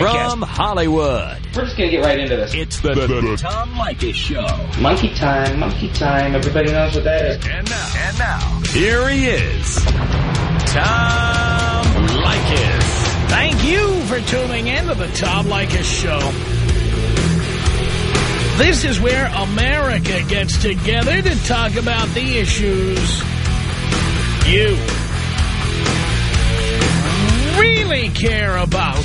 From Hollywood. We're just going to get right into this. It's the, the, the Tom Leykis Show. Monkey time, monkey time. Everybody knows what that is. And now, and now, here he is, Tom Leykis. Thank you for tuning in to the Tom Leykis Show. This is where America gets together to talk about the issues you really care about.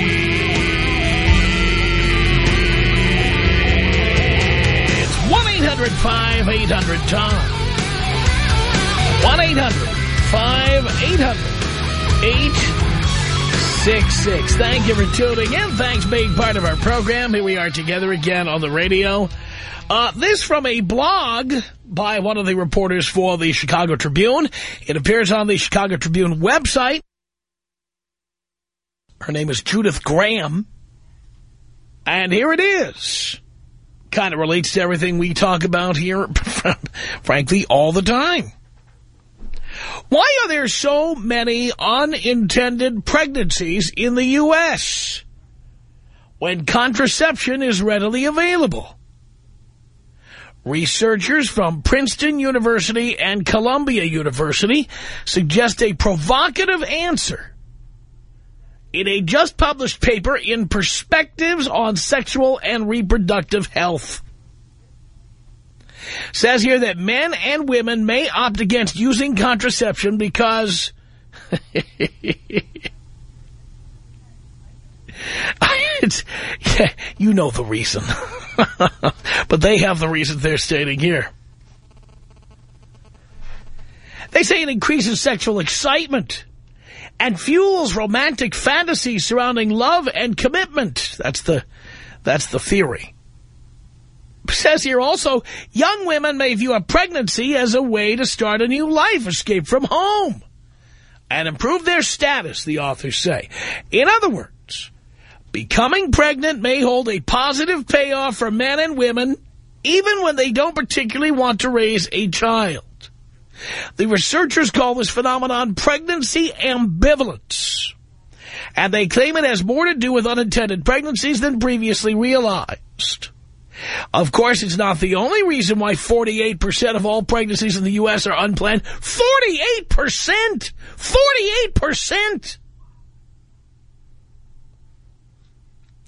1-800-5800-TOM. 1-800-5800-866. Thank you for tuning in. Thanks being part of our program. Here we are together again on the radio. Uh, this from a blog by one of the reporters for the Chicago Tribune. It appears on the Chicago Tribune website. Her name is Judith Graham. And here it is. Kind of relates to everything we talk about here, frankly, all the time. Why are there so many unintended pregnancies in the U.S. when contraception is readily available? Researchers from Princeton University and Columbia University suggest a provocative answer in a just published paper in Perspectives on Sexual and Reproductive Health. Says here that men and women may opt against using contraception because... yeah, you know the reason. but they have the reasons they're stating here. They say it increases sexual excitement and fuels romantic fantasies surrounding love and commitment. That's the, that's the theory. says here also, young women may view a pregnancy as a way to start a new life, escape from home, and improve their status, the authors say. In other words, becoming pregnant may hold a positive payoff for men and women, even when they don't particularly want to raise a child. The researchers call this phenomenon pregnancy ambivalence. And they claim it has more to do with unintended pregnancies than previously realized. Of course, it's not the only reason why 48% of all pregnancies in the U.S. are unplanned. 48%! 48%!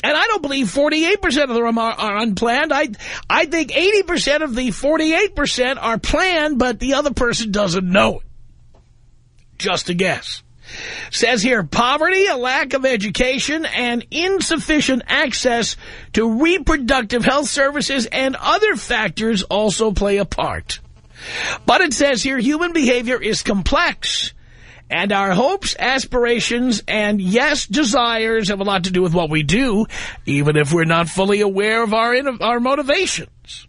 And I don't believe 48% of them are, are, unplanned. I, I think 80% of the 48% are planned, but the other person doesn't know it. Just a guess. Says here, poverty, a lack of education, and insufficient access to reproductive health services and other factors also play a part. But it says here, human behavior is complex and our hopes, aspirations, and, yes, desires have a lot to do with what we do, even if we're not fully aware of our, our motivations.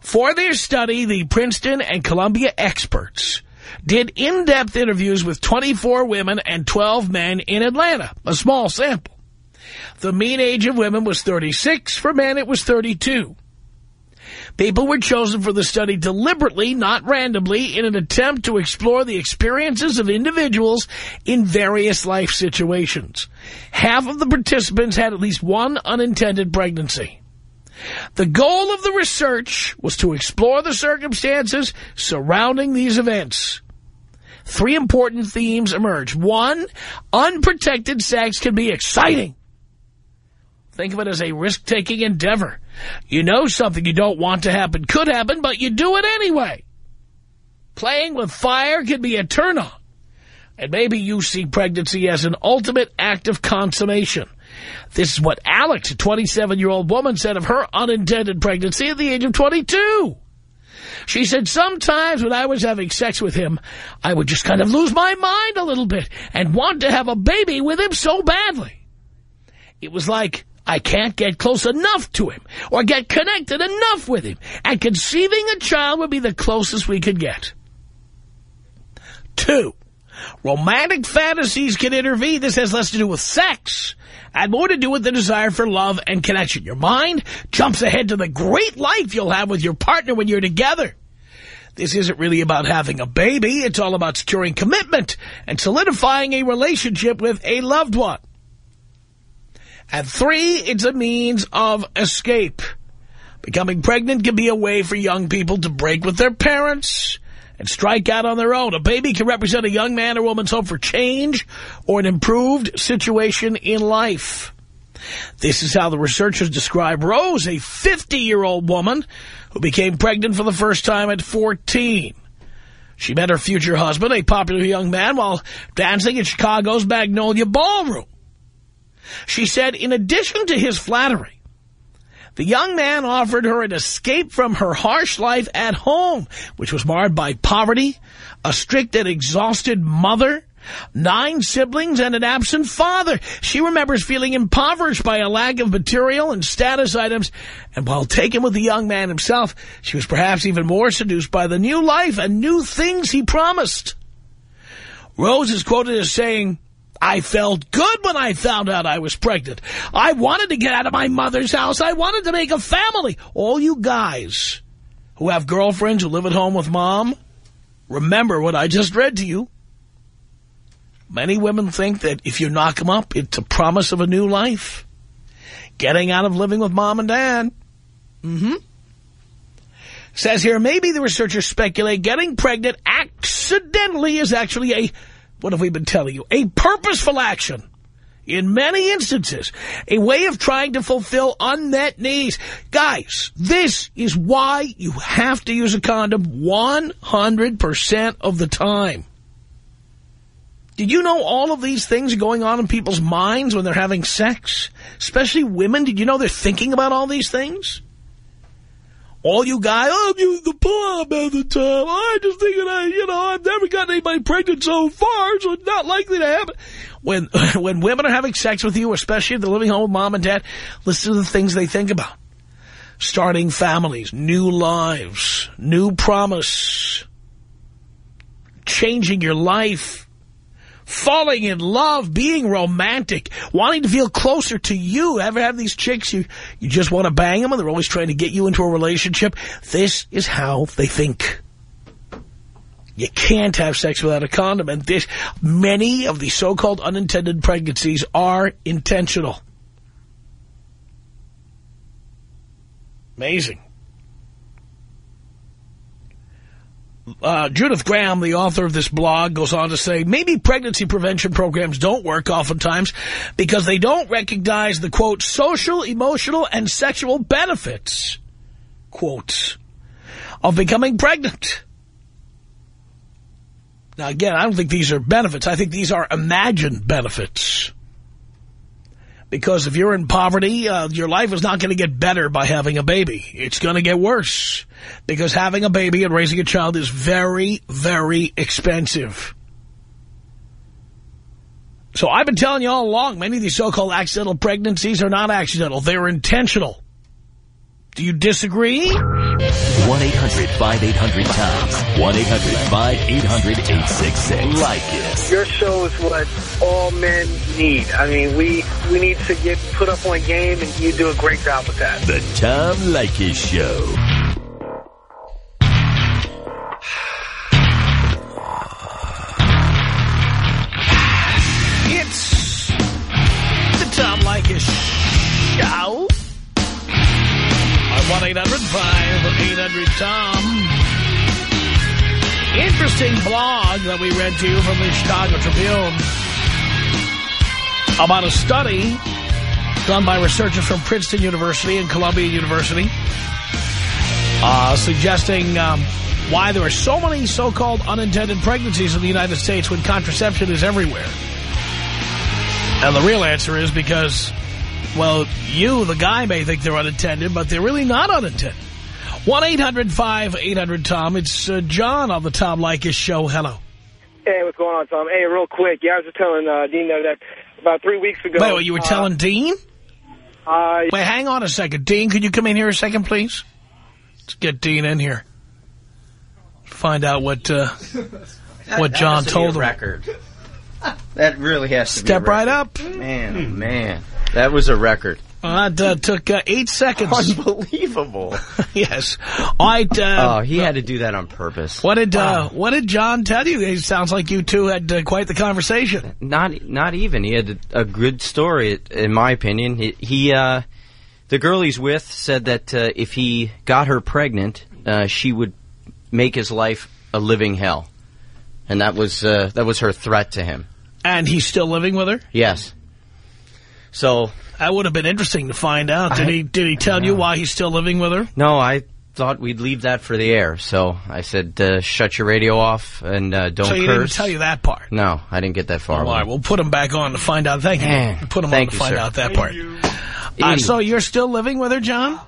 For their study, the Princeton and Columbia experts did in-depth interviews with 24 women and 12 men in Atlanta, a small sample. The mean age of women was 36. For men, it was 32. People were chosen for the study deliberately, not randomly, in an attempt to explore the experiences of individuals in various life situations. Half of the participants had at least one unintended pregnancy. The goal of the research was to explore the circumstances surrounding these events. Three important themes emerge. One, unprotected sex can be exciting. Think of it as a risk-taking endeavor. You know something you don't want to happen could happen, but you do it anyway. Playing with fire can be a turn-on. And maybe you see pregnancy as an ultimate act of consummation. This is what Alex, a 27-year-old woman, said of her unintended pregnancy at the age of 22. She said, sometimes when I was having sex with him, I would just kind of lose my mind a little bit and want to have a baby with him so badly. It was like I can't get close enough to him or get connected enough with him. And conceiving a child would be the closest we could get. Two, romantic fantasies can intervene. This has less to do with sex and more to do with the desire for love and connection. Your mind jumps ahead to the great life you'll have with your partner when you're together. This isn't really about having a baby. It's all about securing commitment and solidifying a relationship with a loved one. And three, it's a means of escape. Becoming pregnant can be a way for young people to break with their parents and strike out on their own. A baby can represent a young man or woman's hope for change or an improved situation in life. This is how the researchers describe Rose, a 50-year-old woman who became pregnant for the first time at 14. She met her future husband, a popular young man, while dancing at Chicago's Magnolia Ballroom. She said, in addition to his flattery, the young man offered her an escape from her harsh life at home, which was marred by poverty, a strict and exhausted mother, nine siblings, and an absent father. She remembers feeling impoverished by a lack of material and status items, and while taken with the young man himself, she was perhaps even more seduced by the new life and new things he promised. Rose is quoted as saying, I felt good when I found out I was pregnant. I wanted to get out of my mother's house. I wanted to make a family. All you guys who have girlfriends who live at home with mom, remember what I just read to you. Many women think that if you knock them up, it's a promise of a new life. Getting out of living with mom and dad. Mm-hmm. Says here, maybe the researchers speculate getting pregnant accidentally is actually a what have we been telling you? A purposeful action. In many instances, a way of trying to fulfill unmet needs. Guys, this is why you have to use a condom 100% of the time. Did you know all of these things are going on in people's minds when they're having sex? Especially women. Did you know they're thinking about all these things? All you guys, oh, I'm using the palm all the time. I just thinking, I, you know, I've never gotten anybody pregnant so far, so it's not likely to happen. When, when women are having sex with you, especially if they're living home with mom and dad, listen to the things they think about. Starting families, new lives, new promise, changing your life, falling in love, being romantic, wanting to feel closer to you. Ever have these chicks, you, you just want to bang them and they're always trying to get you into a relationship? This is how they think. You can't have sex without a condom. And this, many of the so-called unintended pregnancies are intentional. Amazing. Uh, Judith Graham, the author of this blog, goes on to say, maybe pregnancy prevention programs don't work oftentimes because they don't recognize the, quote, social, emotional, and sexual benefits, quote, of becoming pregnant. Now, again, I don't think these are benefits. I think these are imagined benefits. Because if you're in poverty, uh, your life is not going to get better by having a baby. It's going to get worse. Because having a baby and raising a child is very, very expensive. So I've been telling you all along, many of these so-called accidental pregnancies are not accidental. They're intentional. Do you disagree? 1-800-5800-TOM. 1-800-5800-866. Like it. Your show is what all men need. I mean, we we need to get put up on game, and you do a great job with that. The Tom Leykis Show. 1-800-5800-TOM. Interesting blog that we read to you from the Chicago Tribune about a study done by researchers from Princeton University and Columbia University uh, suggesting um, why there are so many so-called unintended pregnancies in the United States when contraception is everywhere. And the real answer is because, well, you, the guy, may think they're unintended, but they're really not unintended. 1-800-5800-TOM. It's uh, John on the Tom Leykis Show. Hello. Hey, what's going on, Tom? Hey, real quick. Yeah, I was just telling uh, Dean that about three weeks ago. Wait, wait, you were uh, telling Dean? I Wait, hang on a second. Dean, could you come in here a second, please? Let's get Dean in here. Find out what uh, what John has told a him. record. That really has to be a Step right up. Man, oh, man. That was a record. Well, that uh, took uh, eight seconds. Unbelievable. yes. All right. Uh, oh, he had to do that on purpose. what did uh, what did John tell you? It sounds like you two had uh, quite the conversation. Not not even. He had a, a good story, in my opinion. He, he uh, the girl he's with said that uh, if he got her pregnant, uh, she would make his life a living hell, and that was uh, that was her threat to him. And he's still living with her? Yes. So That would have been interesting to find out. Did I- he did he tell you why he's still living with her? no, I thought we'd leave that for the air. So I said, uh, shut your radio off and uh, don't so he curse. didn't tell you that part. No, I didn't get that far. All right, we'll put him back on to find out. Thank you. Put him on to you, find sir. out that part. Uh, so you're still living with her, John?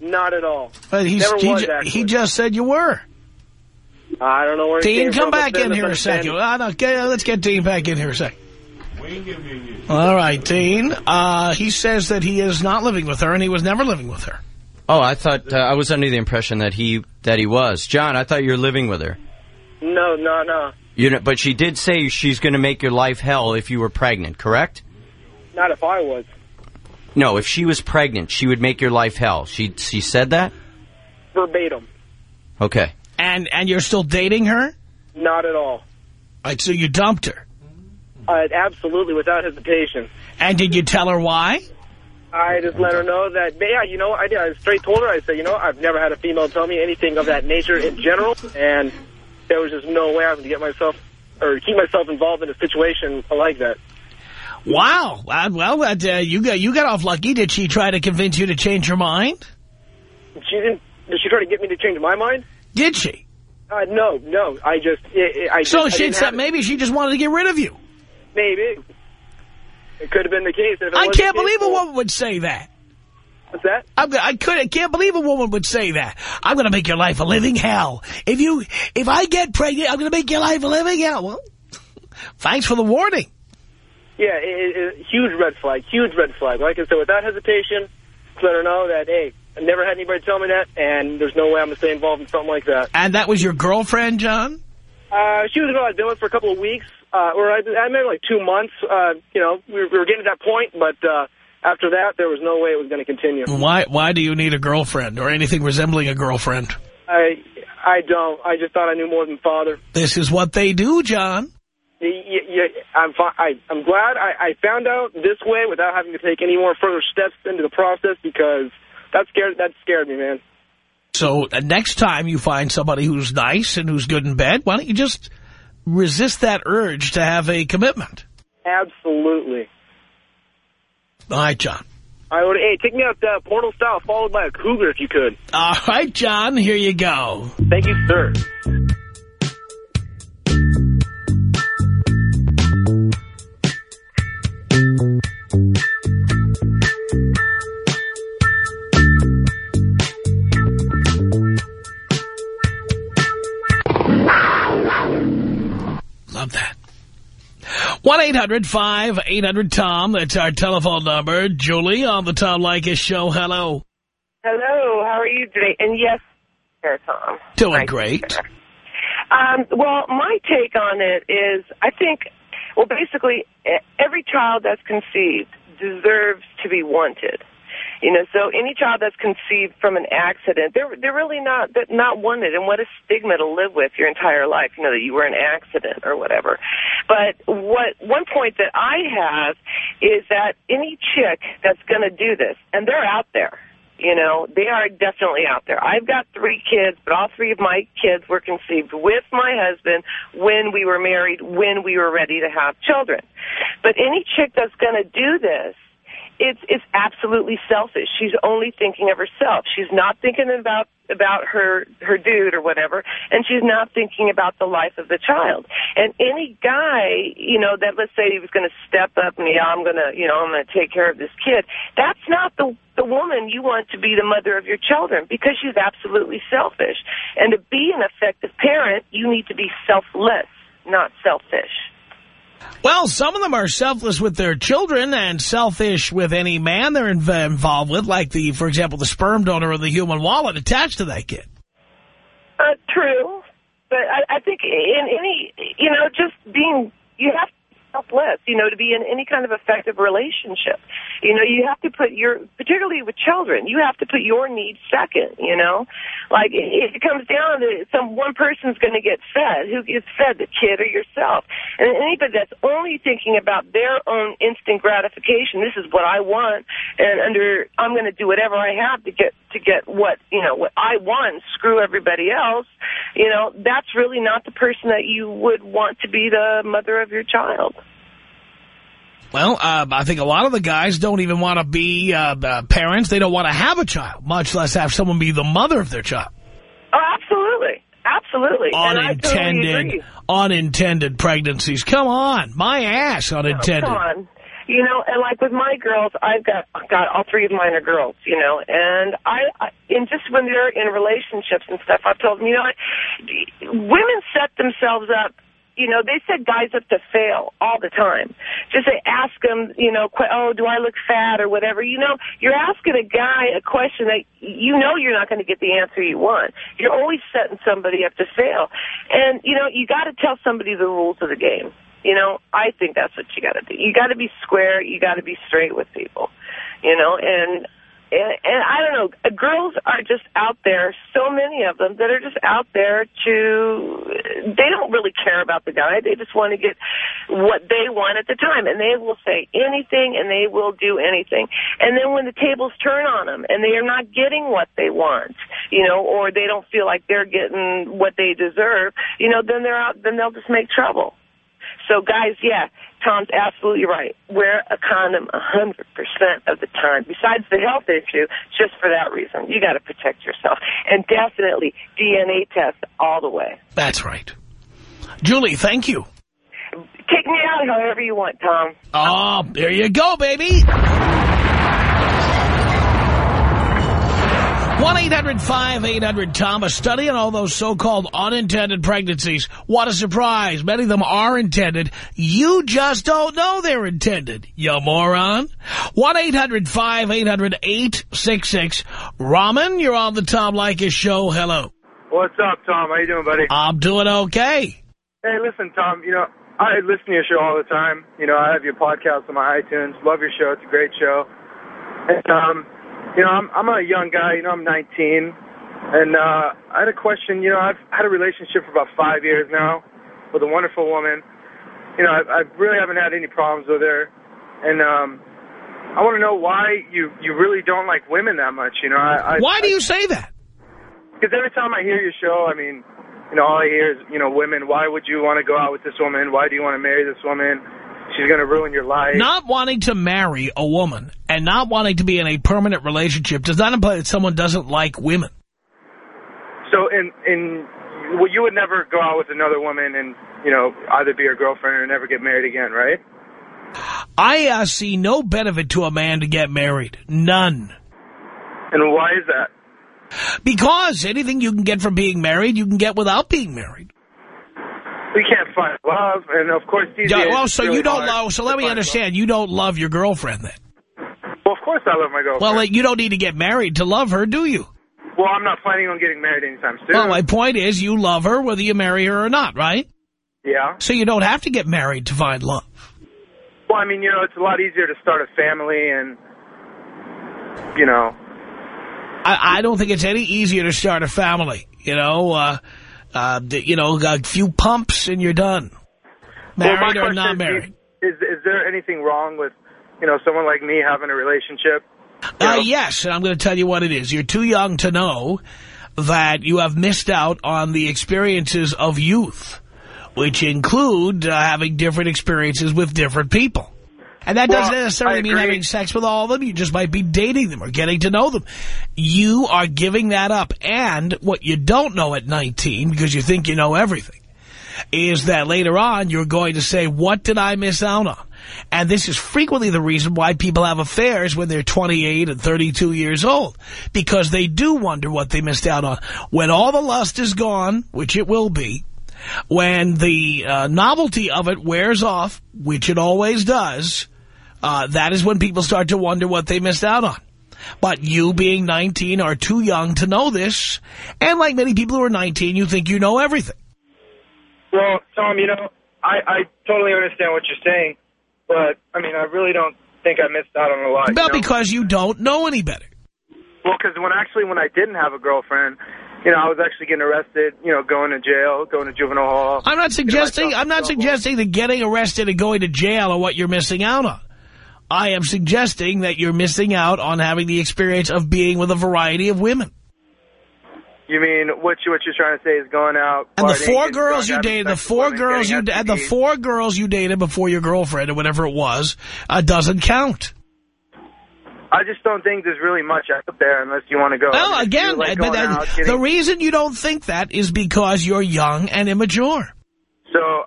not at all. But he's, Never he, was, actually. he just said you were. I don't know where. it Dean, came come from. back in here a second. Uh, no, get- uh, let's get Dean back in here a second. All right, Dean. Uh, he says that he is not living with her and he was never living with her. Oh, I thought uh, I was under the impression that he that he was. John, I thought you were living with her. No, no, no. You know, but she did say she's going to make your life hell if you were pregnant, correct? Not if I was. No, if she was pregnant, she would make your life hell. She she said that? Verbatim. Okay. And and you're still dating her? Not at all. All right, so you dumped her. Uh, absolutely, without hesitation. And did you tell her why? I just let her know that, yeah, you know, I did. I straight told her, I said, you know, I've never had a female tell me anything of that nature in general, and there was just no way I was to get myself, or keep myself involved in a situation like that. Wow. Uh, well, uh, you got you got off lucky. Did she try to convince you to change your mind? She didn't, did she try to get me to change my mind? Did she? Uh, no, no, I just, I, I So just, she said maybe she just wanted to get rid of you. Maybe. It could have been the case. If it I can't believe a woman would say that. What's that? I'm, I could. I can't believe a woman would say that. I'm going to make your life a living hell. If you, if I get pregnant, I'm going to make your life a living hell. Well, thanks for the warning. Yeah, it, it, huge red flag, huge red flag. Like I said, without hesitation, let her know that, hey, I never had anybody tell me that, and there's no way I'm going to stay involved in something like that. And that was your girlfriend, John? Uh, she was a girl I'd been with for a couple of weeks, uh, or I, I met like two months. Uh, you know, we were, we were getting to that point, but uh, after that, there was no way it was going to continue. Why? Why do you need a girlfriend or anything resembling a girlfriend? I, I don't. I just thought I knew more than father. This is what they do, John. Y- y- y- I'm, I, I'm glad I, I found out this way without having to take any more further steps into the process because that scared that scared me, man. So uh, next time you find somebody who's nice and who's good in bed, why don't you just resist that urge to have a commitment? Absolutely. All right, John. I would. Hey, take me out uh, portal style, followed by a cougar if you could. All right, John, here you go. Thank you, sir. 1-800-5800-TOM. That's our telephone number. Julie on the Tom Leykis show. Hello. Hello, how are you today? And yes, Sir Tom. Doing Nice great. Um, well, my take on it is, I think, well, basically, every child that's conceived deserves to be wanted. You know, so any child that's conceived from an accident, they're they're really not they're not wanted, and what a stigma to live with your entire life. You know that you were an accident or whatever. But what one point that I have is that any chick that's going to do this, and they're out there. You know, they are definitely out there. I've got three kids, but all three of my kids were conceived with my husband when we were married, when we were ready to have children. But any chick that's going to do this, it's it's absolutely selfish. She's only thinking of herself. She's not thinking about about her her dude or whatever, and she's not thinking about the life of the child. And any guy, you know, that let's say he was going to step up and yeah, I'm going to, you know, I'm going to take care of this kid. That's not the the woman you want to be the mother of your children because she's absolutely selfish. And to be an effective parent, you need to be selfless, not selfish. Well, some of them are selfless with their children and selfish with any man they're inv involved with, like, the, for example, the sperm donor or the human wallet attached to that kid. Uh, true. But I, I think in any, you know, just being, you have selfless, you know, to be in any kind of effective relationship. You know, you have to put your, particularly with children, you have to put your needs second, you know? Like, if it comes down to some, one person's going to get fed, who gets fed, the kid or yourself? And anybody that's only thinking about their own instant gratification, this is what I want, and under, I'm going to do whatever I have to get, to get what, you know, what I want, screw everybody else, you know, that's really not the person that you would want to be the mother of your child. Well, uh, I think a lot of the guys don't even want to be uh, uh, parents. They don't want to have a child, much less have someone be the mother of their child. Oh, absolutely. Absolutely. Unintended, unintended pregnancies. Come on. My ass, unintended. Oh, come on. You know, and like with my girls, I've got got all three of mine are girls, you know, and I, I and just when they're in relationships and stuff, I've told them, you know, women set themselves up you know, they set guys up to fail all the time. Just ask them, you know, oh, do I look fat or whatever. You know, you're asking a guy a question that you know you're not going to get the answer you want. You're always setting somebody up to fail. And, you know, you got to tell somebody the rules of the game. You know, I think that's what you got to do. You got to be square. You got to be straight with people. You know, and and, and I don't know, girls are just out there, so many of them, that are just out there to, they don't really care about the guy. They just want to get what they want at the time. And they will say anything and they will do anything. And then when the tables turn on them and they are not getting what they want, you know, or they don't feel like they're getting what they deserve, you know, then they're out, then they'll just make trouble. So guys, yeah, Tom's absolutely right. Wear a condom 100% of the time. Besides the health issue, just for that reason. You got to protect yourself. And definitely DNA test all the way. That's right. Julie, thank you. Take me out however you want, Tom. Oh, there you go, baby. 1-800-5800-TOM, a study on all those so-called unintended pregnancies. What a surprise. Many of them are intended. You just don't know they're intended, you moron. 1-800-5800-866. Raman, you're on the Tom Leykis show. Hello. What's up, Tom? How you doing, buddy? I'm doing okay. Hey, listen, Tom, you know, I listen to your show all the time. You know, I have your podcast on my iTunes. Love your show. It's a great show. And, um, you know, I'm, I'm a young guy. You know, I'm 19. And uh, I had a question. You know, I've had a relationship for about five years now with a wonderful woman. You know, I, I really haven't had any problems with her. And um, I want to know why you, you really don't like women that much. You know, I, I Why do you say that? Because every time I hear your show, I mean, you know, all I hear is, you know, women. Why would you want to go out with this woman? Why do you want to marry this woman? She's going to ruin your life. Not wanting to marry a woman and not wanting to be in a permanent relationship does not imply that someone doesn't like women. So, in in well, you would never go out with another woman and you know either be her girlfriend or never get married again, right? I uh, see no benefit to a man to get married. None. And why is that? Because anything you can get from being married, you can get without being married. We can't find love, and of course these Yeah, well, so really you don't love. So let me understand. You don't love your girlfriend then. Well, of course I love my girlfriend. Well, like, you don't need to get married to love her, do you? well, I'm not planning on getting married anytime soon. Well, my point is you love her whether you marry her or not, right? yeah. So you don't have to get married to find love. Well, I mean, you know, it's a lot easier to start a family and, you know, I, I don't think it's any easier to start a family. You know, uh, uh, you know, a few pumps and you're done. Well, my or question not is, married. Is is there anything wrong with, you know, someone like me having a relationship? You Uh, yes, and I'm going to tell you what it is. You're too young to know that you have missed out on the experiences of youth, which include uh, having different experiences with different people. And that Well, doesn't necessarily mean having sex with all of them. You just might be dating them or getting to know them. You are giving that up. And what you don't know at 19, because you think you know everything, is that later on you're going to say, what did I miss out on? And this is frequently the reason why people have affairs when they're 28 and 32 years old. Because they do wonder what they missed out on. When all the lust is gone, which it will be, when the uh, novelty of it wears off, which it always does, uh, that is when people start to wonder what they missed out on. But you being 19 are too young to know this. And like many people who are 19, you think you know everything. Well, Tom, you know, I, I totally understand what you're saying, but, I mean, I really don't think I missed out on a lot. Well, you know? because you don't know any better. Well, because when actually when I didn't have a girlfriend, you know, I was actually getting arrested, you know, going to jail, going to juvenile hall. I'm not suggesting, I'm not trouble. suggesting that getting arrested and going to jail are what you're missing out on. I am suggesting that you're missing out on having the experience of being with a variety of women. You mean what you what you're trying to say is going out And the four getting girls you dated, the four girls you, and the four girls you dated before your girlfriend or whatever it was, uh, doesn't count. I just don't think there's really much out there unless you want to go. Well, I mean, again, like out, the reason you don't think that is because you're young and immature.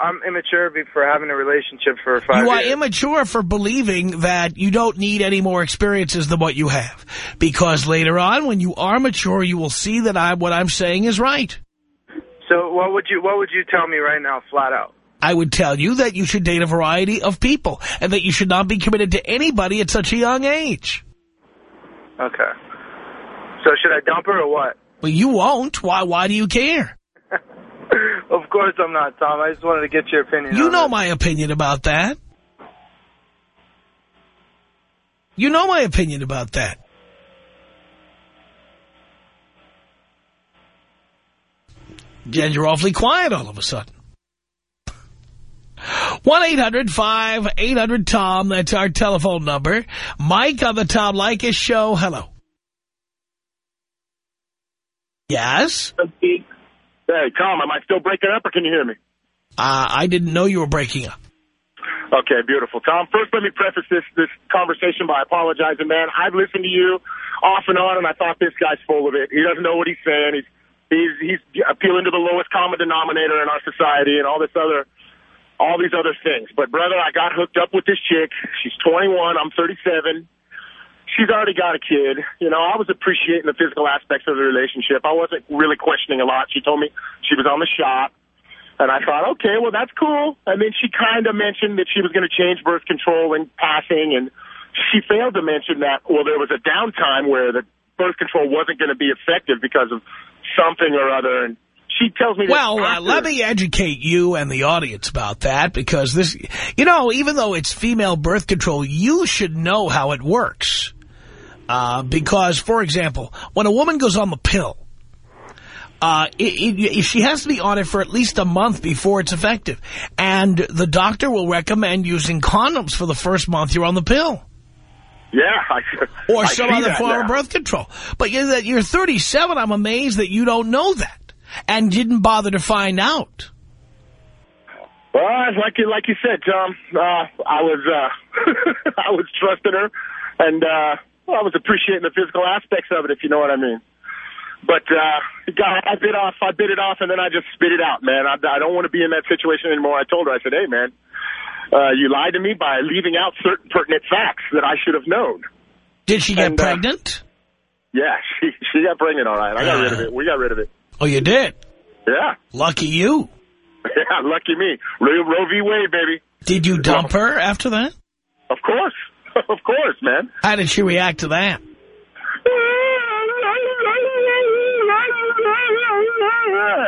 I'm immature for having a relationship for five You are years. immature for believing that you don't need any more experiences than what you have. Because later on, when you are mature, you will see that I, what I'm saying is right. so what would you what would you tell me right now, flat out? I would tell you that you should date a variety of people and that you should not be committed to anybody at such a young age. Okay. So should I dump her or what? Well, you won't. Why, why do you care? of course I'm not, Tom. I just wanted to get your opinion. You on know it. my opinion about that. You know my opinion about that. Jen, you're awfully quiet all of a sudden. 1-800-5800-TOM. That's our telephone number. Mike on the Tom Leykis show. Hello. Yes? Hey, Tom, am I still breaking up or can you hear me? Uh, I didn't know you were breaking up. Okay, beautiful. Tom, first let me preface this this conversation by apologizing, man. I've listened to you off and on, and I thought this guy's full of it. He doesn't know what he's saying. He's he's he's appealing to the lowest common denominator in our society and all this other all these other things. But brother, I got hooked up with this chick. She's 21. I'm 37. She's already got a kid. You know, I was appreciating the physical aspects of the relationship. I wasn't really questioning a lot. She told me she was on the shop. And I thought, okay, well, that's cool. And then she kind of mentioned that she was going to change birth control and passing. And she failed to mention that, well, there was a downtime where the birth control wasn't going to be effective because of something or other. And she tells me that Well, uh, let me educate you and the audience about that because this, you know, even though it's female birth control, you should know how it works. Uh, because, for example, when a woman goes on the pill, uh, it, it, she has to be on it for at least a month before it's effective. And the doctor will recommend using condoms for the first month you're on the pill. Yeah. I, Or I some other form now. of birth control. But you're, that you're 37, I'm amazed that you don't know that and didn't bother to find out. Well, like you like you said, Tom, uh, I was uh, I was trusting her, and uh, well, I was appreciating the physical aspects of it, if you know what I mean. But uh, God, I bit off, I bit it off, and then I just spit it out, man. I, I don't want to be in that situation anymore. I told her, I said, hey, man, uh, you lied to me by leaving out certain pertinent facts that I should have known. Did she get And, uh, pregnant? Yeah, she she got pregnant, all right. I got rid of it. We got rid of it. Oh, you did? Yeah, Lucky you. yeah, lucky me. Roe v. Wade, baby. Did you dump her after that? Of course, of course, man. How did she react to that?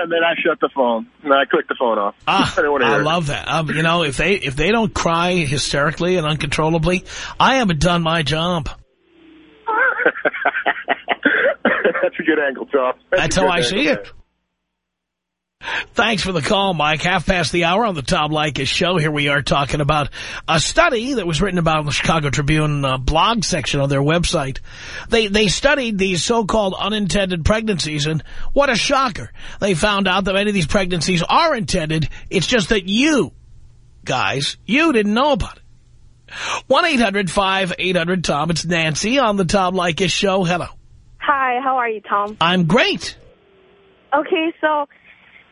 And then I shut the phone. And I clicked the phone off. Ah, I didn't want to I love that. Um, you know, if they if they don't cry hysterically and uncontrollably, I haven't done my job. That's a good angle, Tom. That's a how I see angle, it. Thanks for the call, Mike. Half past the hour on the Tom Leykis show. Here we are talking about a study that was written about in the Chicago Tribune uh, blog section of their website. They they studied these so-called unintended pregnancies, and what a shocker. They found out that many of these pregnancies are intended. It's just that you, guys, you didn't know about it. 1-800-5800-TOM. It's Nancy on the Tom Leykis show. Hello. Hi, how are you, Tom? I'm great. Okay, so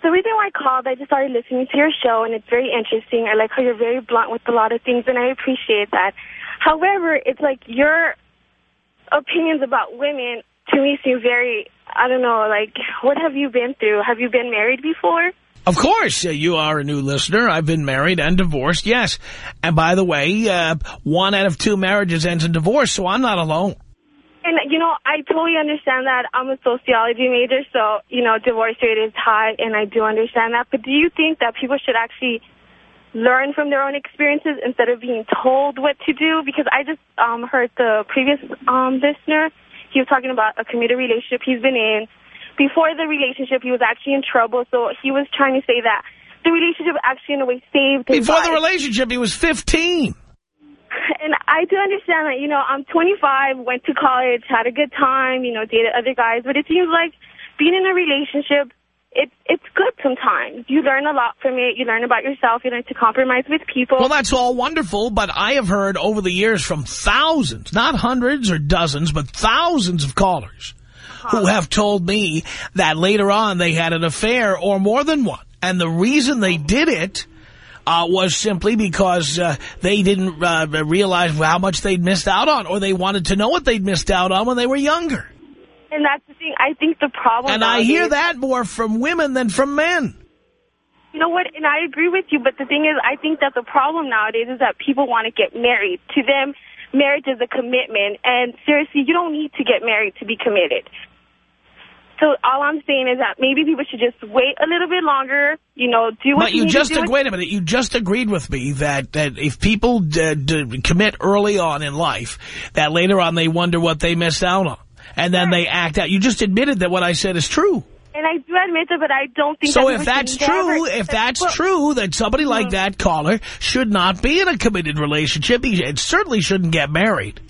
the reason why I called, I just started listening to your show, and it's very interesting. I like how you're very blunt with a lot of things, and I appreciate that. However, it's like your opinions about women, to me, seem very, I don't know, like, what have you been through? Have you been married before? Of course, uh, you are a new listener. I've been married and divorced, yes. And by the way, uh, one out of two marriages ends in divorce, so I'm not alone. And, you know, I totally understand that. I'm a sociology major, so, you know, divorce rate is high, and I do understand that. But do you think that people should actually learn from their own experiences instead of being told what to do? Because I just um, heard the previous um, listener, he was talking about a committed relationship he's been in. Before the relationship, he was actually in trouble, so he was trying to say that the relationship actually, in a way, saved his Before life. the relationship, he was 15. And I do understand that, you know, I'm 25, went to college, had a good time, you know, dated other guys. But it seems like being in a relationship, it, it's good sometimes. You learn a lot from it. You learn about yourself. You learn to compromise with people. Well, that's all wonderful, but I have heard over the years from thousands, not hundreds or dozens, but thousands of callers uh-huh. who have told me that later on they had an affair or more than one. And the reason they did it uh, was simply because uh, they didn't uh, realize how much they'd missed out on or they wanted to know what they'd missed out on when they were younger. And that's the thing. I think the problem And I hear that more from women than from men. You know what? And I agree with you, but the thing is, I think that the problem nowadays is that people want to get married. To them, marriage is a commitment, and seriously, you don't need to get married to be committed. So all I'm saying is that maybe people should just wait a little bit longer, you know, do what But you need just to do. wait a minute. You just agreed with me that that if people commit early on in life, that later on they wonder what they missed out on, and then they act out. You just admitted that what I said is true. And I do admit that, but I don't think So if that's true, if that's Well, true, that somebody like that caller should not be in a committed relationship. He certainly shouldn't get married.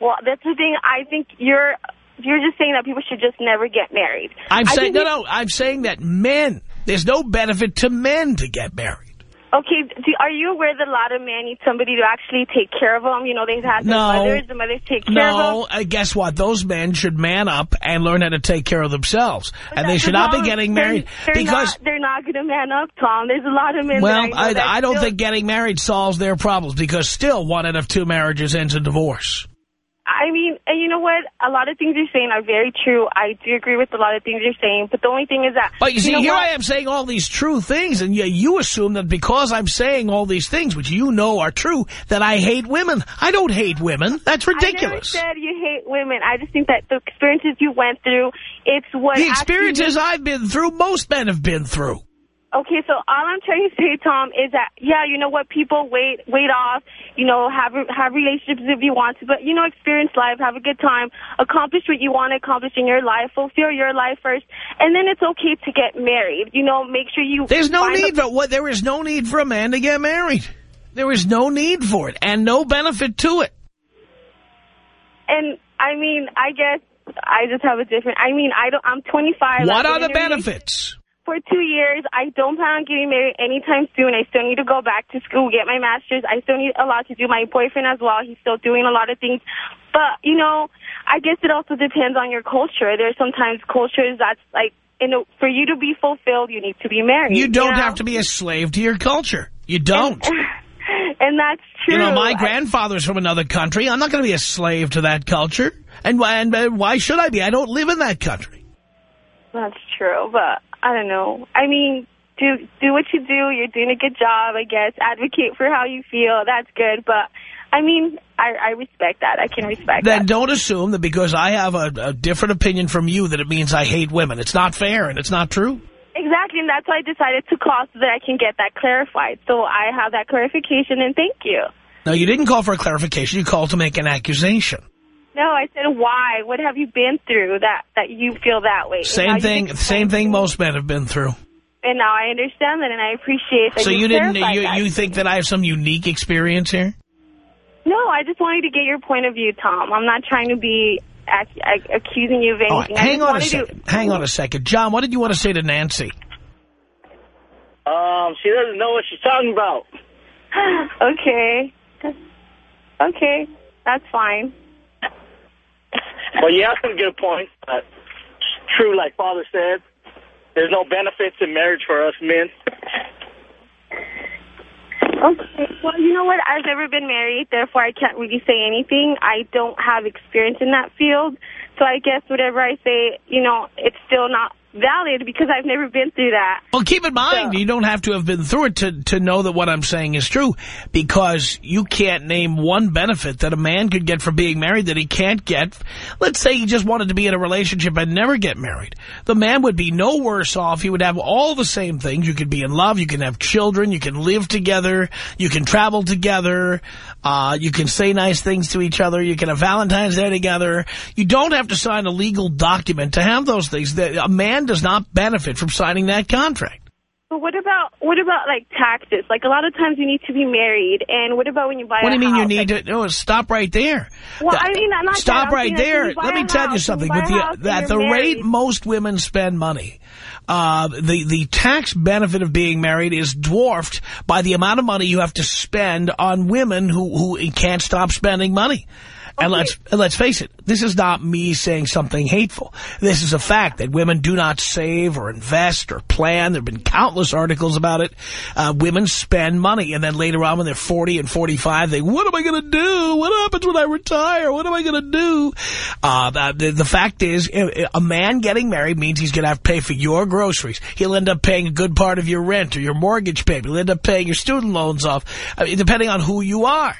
Well, that's the thing. I think you're you're just saying that people should just never get married. I'm I saying no, no. I'm saying that men. There's no benefit to men to get married. Okay, do, are you aware that a lot of men need somebody to actually take care of them? You know, they've had their No. mothers, the mothers take care of them. No, uh, guess what? Those men should man up and learn how to take care of themselves. and they should not be getting They're- married they're because, not, they're not going to man up, Tom. There's a lot of men. well, I, I, I don't still- think getting married solves their problems because still one out of two marriages ends in divorce. I mean, and you know what? A lot of things you're saying are very true. I do agree with a lot of things you're saying, but the only thing is that. But you see, here what? I am saying all these true things, and you, you assume that because I'm saying all these things, which you know are true, that I hate women. I don't hate women. That's ridiculous. I never said you hate women. I just think that the experiences you went through, it's what The experiences I've been through, most men have been through. Okay, so all I'm trying to say, Tom, is that yeah, you know what? People wait, wait off, you know, have have relationships if you want to, but you know, experience life, have a good time, accomplish what you want to accomplish in your life, fulfill your life first, and then it's okay to get married. You know, make sure you. There's no need for what. There is no need for a man to get married. There is no need for it, and no benefit to it. And I mean, I guess I just have a different. I mean, I don't. I'm 25. What are the benefits? For two years, I don't plan on getting married anytime soon. I still need to go back to school, get my master's. I still need a lot to do. My boyfriend as well, he's still doing a lot of things. But, you know, I guess it also depends on your culture. There's sometimes cultures that's like, you know, for you to be fulfilled, you need to be married. You don't know? have to be a slave to your culture. You don't. And that's true. You know, my grandfather's from another country. I'm not going to be a slave to that culture. And, why- and uh, why should I be? I don't live in that country. That's true, but I don't know. I mean, do do what you do. You're doing a good job, I guess. Advocate for how you feel. That's good, but I mean, I, I respect that. I can respect Then that. Then don't assume that because I have a, a different opinion from you that it means I hate women. It's not fair and it's not true. Exactly, and that's why I decided to call so that I can get that clarified. So I have that clarification, and thank you. Now, you didn't call for a clarification. You called to make an accusation. No, I said why. What have you been through that that you feel that way? Same thing. Same thing most men have been through. And now I understand that, and I appreciate that. So you you didn't. You, that. you think that I have some unique experience here? No, I just wanted to get your point of view, Tom. I'm not trying to be ac- ac- accusing you of anything. right, hang on a wanted second. Hang on a second, John. What did you want to say to Nancy? Um, she doesn't know what she's talking about. okay. Okay, that's fine. Well, you have some good points. But true, like Father said, there's no benefits in marriage for us men. Okay. Well, you know what? I've never been married, therefore I can't really say anything. I don't have experience in that field, so I guess whatever I say, you know, it's still not valid because I've never been through that. Well, keep in mind, So- you don't have to have been through it to, to know that what I'm saying is true because you can't name one benefit that a man could get from being married that he can't get. Let's say he just wanted to be in a relationship and never get married. The man would be no worse off. He would have all the same things. You could be in love. You can have children. You can live together. You can travel together. Uh, you can say nice things to each other. You can have Valentine's Day together. You don't have to sign a legal document to have those things. That A man does not benefit from signing that contract. But what about what about like taxes? Like a lot of times you need to be married, and what about when you buy? What do you mean you house? need Like, to? No, stop right there. Well, I mean, not- not stop that. Right saying, like, there. Let me a tell you something. you With the, house that the married- rate most women spend money, uh, the the tax benefit of being married is dwarfed by the amount of money you have to spend on women who who can't stop spending money. And let's and let's face it, this is not me saying something hateful. This is a fact that women do not save or invest or plan. There have been countless articles about it. Uh, women spend money, and then later on when they're 40 and 45, they, what am I going to do? What happens when I retire? What am I going to do? Uh, the, the fact is, a a man getting married means he's going to have to pay for your groceries. He'll end up paying a good part of your rent or your mortgage payment. He'll end up paying your student loans off, I mean, depending on who you are.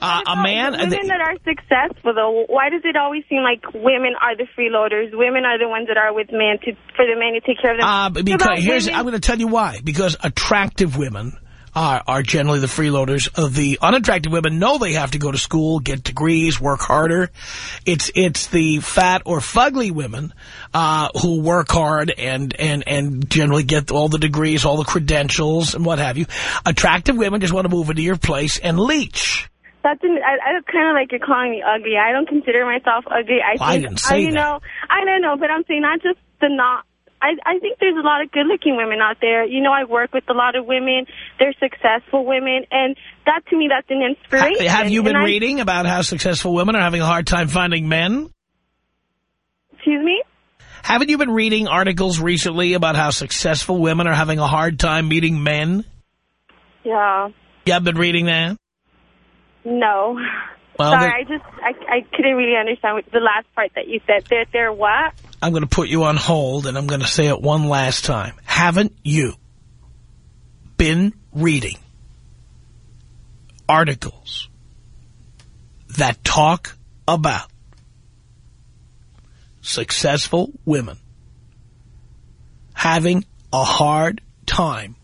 Uh, a man... Women that are successful, though, why does it always seem like women are the freeloaders? Women are the ones that are with men to for the men to take care of them. Uh, because here's, I'm going to tell you why. Because attractive women are, are generally the freeloaders. Uh, the unattractive women know they have to go to school, get degrees, work harder. It's it's the fat or fugly women uh, who work hard and, and, and generally get all the degrees, all the credentials, and what have you. Attractive women just want to move into your place and leech. That's an, I, I kind of like you're calling me ugly. I don't consider myself ugly. I think I didn't say you that. know. I don't know, but I'm saying not just the not. I I think there's a lot of good-looking women out there. You know, I work with a lot of women. They're successful women, and that to me, that's an inspiration. Have you been And I- reading about how successful women are having a hard time finding men? Excuse me. Haven't you been reading articles recently about how successful women are having a hard time meeting men? Yeah. You have been reading that? No. Well, Sorry, I just I I couldn't really understand the last part that you said. They're they're what? I'm going to put you on hold, and I'm going to say it one last time. Haven't you been reading articles that talk about successful women having a hard time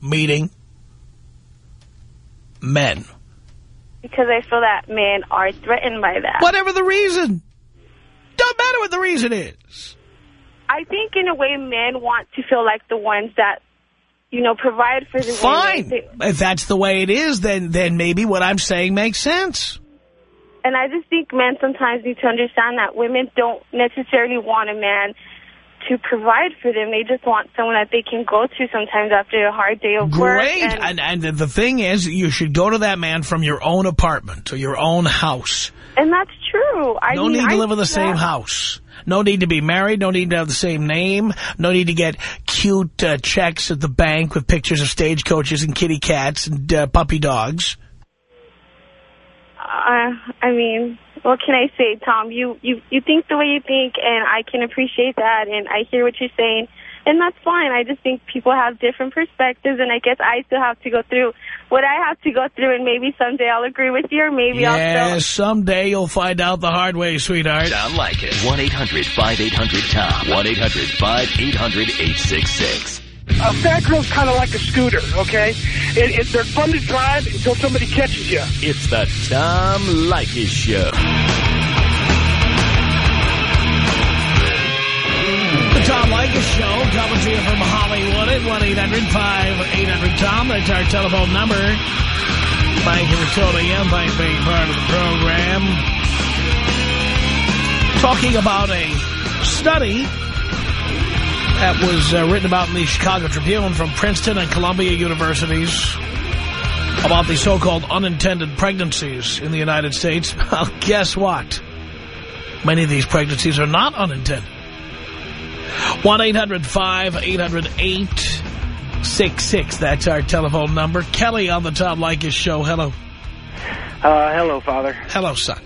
meeting men? Because I feel that men are threatened by that. Whatever the reason. Don't matter what the reason is. I think in a way men want to feel like the ones that, you know, provide for the Fine. If that's the way it is, then then maybe what I'm saying makes sense. And I just think men sometimes need to understand that women don't necessarily want a man to provide for them. They just want someone that they can go to sometimes after a hard day of work. Great. And, And, and the thing is, you should go to that man from your own apartment or your own house. and that's true. I No mean, need to I live in the same that. house. No need to be married. No need to have the same name. No need to get cute uh, checks at the bank with pictures of stagecoaches and kitty cats and uh, puppy dogs. Uh, I mean, what can I say, Tom? You, you, you think the way you think, and I can appreciate that, and I hear what you're saying, and that's fine. I just think people have different perspectives, and I guess I still have to go through what I have to go through, and maybe someday I'll agree with you, or maybe I'll Yes, someday you'll find out the hard way, sweetheart. Tom Leykis. 1-800-5800-TOM. 1-800-5800-866. A fat girl's kind of like a scooter, okay? It, it, they're fun to drive until somebody catches you. It's the Tom Leykis Show. The Tom Leykis Show coming to you from Hollywood at 1-800-5800-TOM. That's our telephone number. Thank you for tuning in. Thanks for being part of the program. Talking about a study that was uh, written about in the Chicago Tribune from Princeton and Columbia universities about the so-called unintended pregnancies in the United States. Well, guess what? Many of these pregnancies are not unintended. 1-800-5800-866. That's our telephone number. Kelly on the Tom Leykis show. Hello. Uh, hello, Father. Hello, son.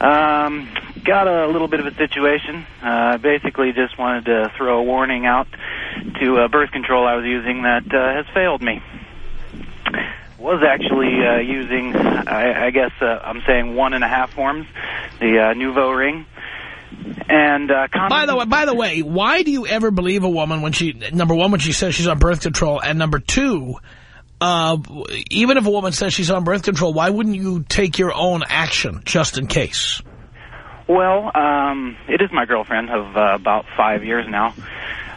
Um, got a little bit of a situation. Uh, basically, just wanted to throw a warning out to uh, birth control I was using that uh, has failed me. Was actually uh, using, I, I guess uh, I'm saying one and a half forms, the uh, NuvaRing. And uh, by the way, by the way, why do you ever believe a woman when she number one when she says she's on birth control, and number two, uh, even if a woman says she's on birth control, why wouldn't you take your own action just in case? Well, um, it is my girlfriend of uh, about five years now, uh,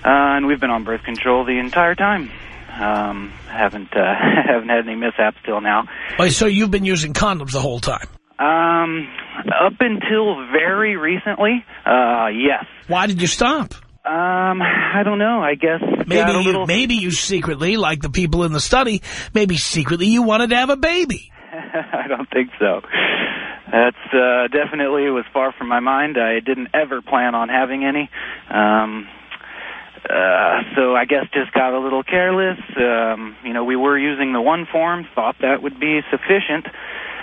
and we've been on birth control the entire time. Um, haven't uh, haven't had any mishaps till now. Oh, so you've been using condoms the whole time? Um, up until very recently, uh, yes. Why did you stop? Um, I don't know. I guess Maybe a little. maybe you secretly, like the people in the study, maybe secretly you wanted to have a baby. I don't think so. That's uh, definitely was far from my mind. I didn't ever plan on having any. Um, uh, so I guess just got a little careless. Um, you know, we were using the one form, thought that would be sufficient,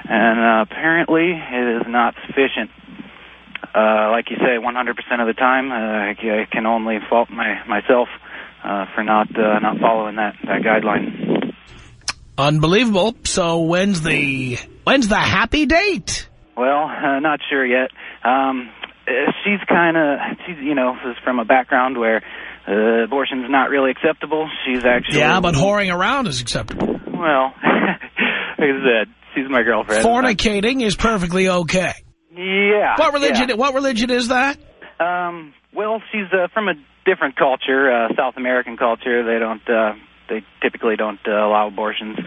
and uh, apparently it is not sufficient. Uh, like you say, 100% of the time, uh, I can only fault my myself uh, for not uh, not following that that guideline. Unbelievable. So when's the when's the happy date? Well, uh, not sure yet. Um, uh, she's kind of, she's you know, is from a background where uh, abortion's not really acceptable. She's actually Yeah, but whoring around is acceptable. well, like I said, she's my girlfriend. Fornicating is perfectly okay. Yeah. What religion? yeah. What religion is that? Um, well, she's uh, from a different culture, uh, South American culture. They don't, uh, they typically don't uh, allow abortions.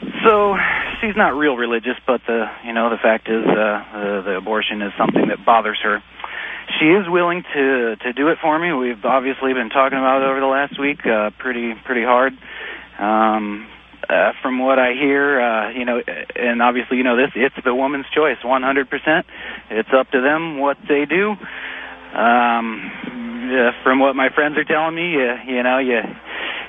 So she's not real religious, but the you know the fact is uh, uh, the abortion is something that bothers her. She is willing to to do it for me. We've obviously been talking about it over the last week, uh, pretty pretty hard. Um, uh, from what I hear, uh, you know, and obviously you know this, it's the woman's choice, 100%. It's up to them what they do. Um, uh, from what my friends are telling me, you, you know, you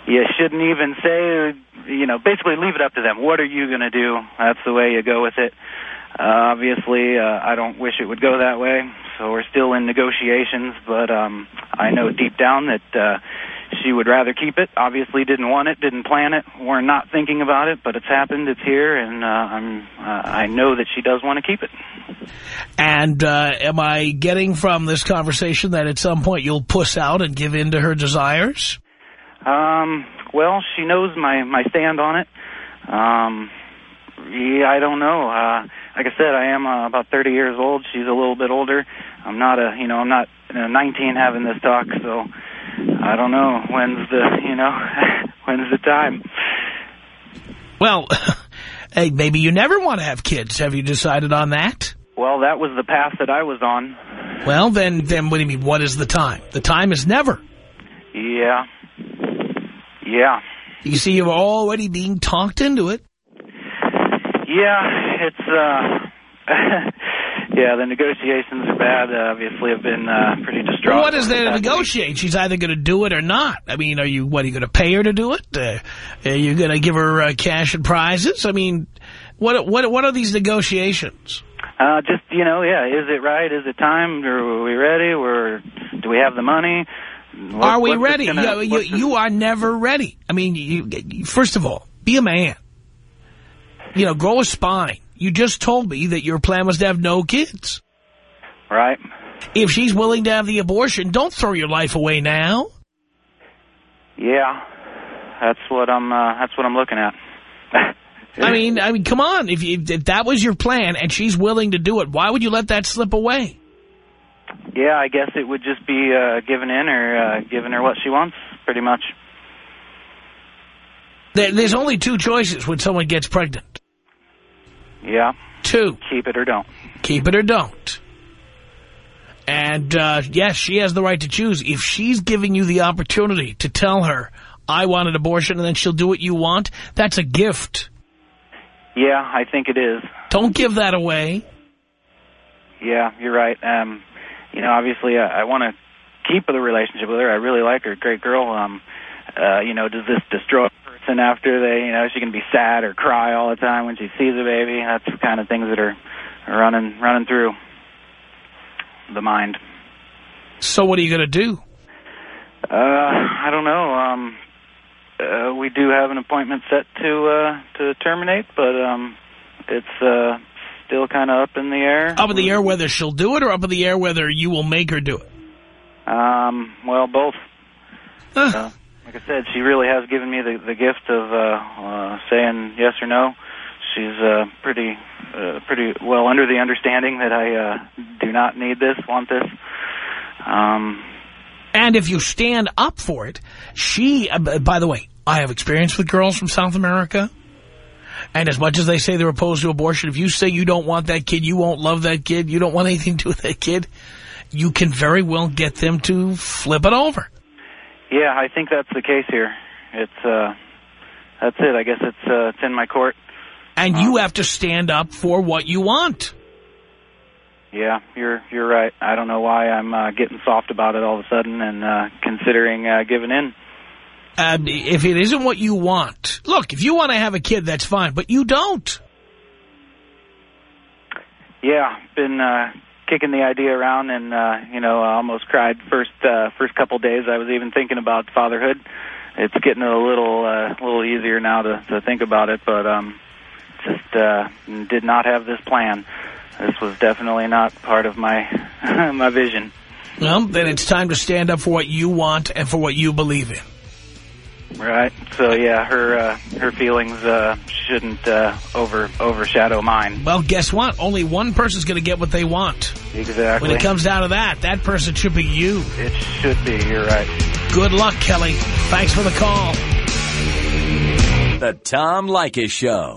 you shouldn't even say, you know, basically leave it up to them. What are you going to do? That's the way you go with it. Uh, obviously, uh, I don't wish it would go that way, so we're still in negotiations, but um, I know deep down that uh, she would rather keep it. Obviously didn't want it, didn't plan it, we're not thinking about it, but it's happened, it's here, and uh, I'm, uh, I know that she does want to keep it. And uh, am I getting from this conversation that at some point you'll puss out and give in to her desires? Um, well, she knows my my stand on it. Um, yeah, I don't know. Uh, like I said, I am uh, about 30 years old. She's a little bit older. I'm not a, you know, I'm not uh, 19 having this talk, so I don't know when's the, you know, when's the time. Well, hey, maybe you never want to have kids. Have you decided on that? Well, that was the path that I was on. Well, then, then what do you mean, what is the time? The time is never. Yeah. Yeah. You see, you're already being talked into it. Yeah, it's, uh, yeah, the negotiations are bad. Uh, obviously, have been uh, pretty distraught. Well, what is there to negotiate? She's either going to do it or not. I mean, are you, what, are you going to pay her to do it? Uh, are you going to give her uh, cash and prizes? I mean, what, what, what are these negotiations? Uh, just, you know, yeah, is it right? Is it time? Are we ready? Or do we have the money? What- are we ready? gonna- you, you, you are never ready. I mean, you, first of all, be a man. You know, grow a spine. You just told me that your plan was to have no kids. Right. If she's willing to have the abortion, don't throw your life away now. Yeah, that's what I'm. Uh, that's what I'm looking at. I mean, I mean, come on. If, you, if that was your plan and she's willing to do it, why would you let that slip away? Yeah, I guess it would just be uh, giving in or uh, giving her what she wants, pretty much. There, there's only two choices when someone gets pregnant. Yeah. Two. Keep it or don't. Keep it or don't. And, uh, yes, she has the right to choose. If she's giving you the opportunity to tell her, I want an abortion, and then she'll do what you want, that's a gift. Yeah, I think it is. Don't give that away. Yeah, you're right. Um, you know, obviously, I, I want to keep the relationship with her. I really like her. Great girl. Um, uh, you know, does this destroy a person after they, you know, is she going to be sad or cry all the time when she sees a baby? That's the kind of things that are, are running running through. the mind. So what are you going to do? Uh, I don't know. Um, uh, we do have an appointment set to uh, to terminate, but um, it's uh, still kind of up in the air. Up in the air whether she'll do it or up in the air whether you will make her do it? Um, well, both. Uh, like I said, she really has given me the the gift of uh, uh, saying yes or no. She's uh, pretty uh, pretty well under the understanding that I uh, do not need this, want this. Um, And if you stand up for it, she, uh, by the way, I have experience with girls from South America. And as much as they say they're opposed to abortion, if you say you don't want that kid, you won't love that kid, you don't want anything to do with that kid, you can very well get them to flip it over. yeah, I think that's the case here. It's uh, that's it. I guess it's uh, it's in my court. And you have to stand up for what you want. Yeah, you're you're right. I don't know why I'm uh, getting soft about it all of a sudden and uh, considering uh, giving in. Uh, if it isn't what you want, look, if you want to have a kid, that's fine, but you don't. Yeah, been uh, kicking the idea around, and uh, you know, I almost cried first uh, first couple days. I was even thinking about fatherhood. It's getting a little uh, a little easier now to, to think about it, but um, just uh, did not have this plan. This was definitely not part of my my vision. Well, then it's time to stand up for what you want and for what you believe in. Right. So yeah, her uh, her feelings uh, shouldn't uh, over overshadow mine. Well, guess what? Only one person's going to get what they want. Exactly. When it comes down to that, that person should be you. It should be. You're right. Good luck, Kelly. Thanks for the call. The Tom Leykis Show.